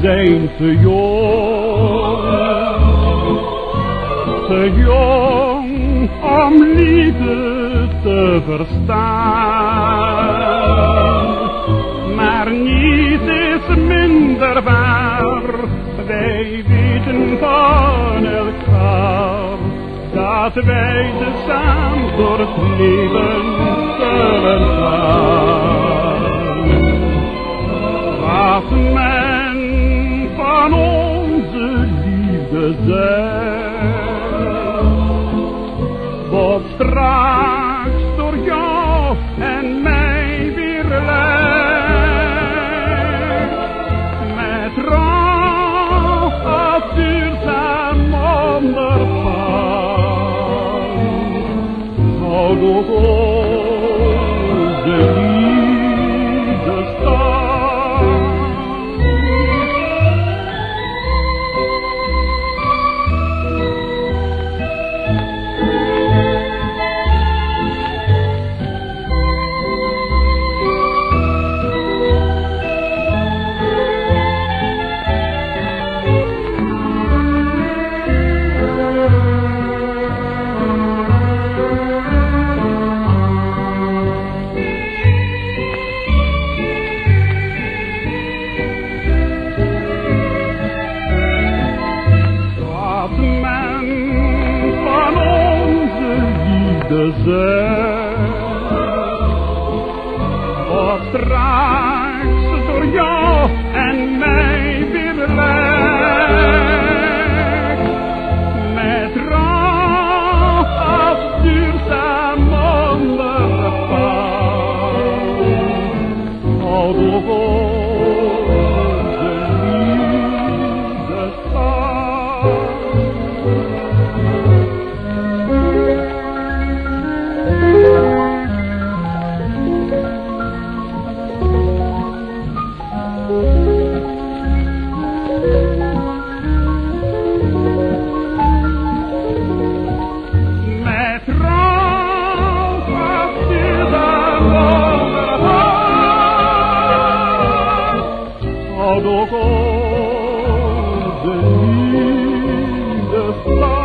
zijn te jong. Te jong om liefde te verstaan. Maar niets is minder waar, wij weten van elkaar. Dat wij de samen door het leven zullen gaan. Wat men liefde zegt, wordt straks door jou en mij weer lijkt. Met trouw als duurzaam onderpand, houd ook liefde wat Of straks door jou en mij. todo con venir de.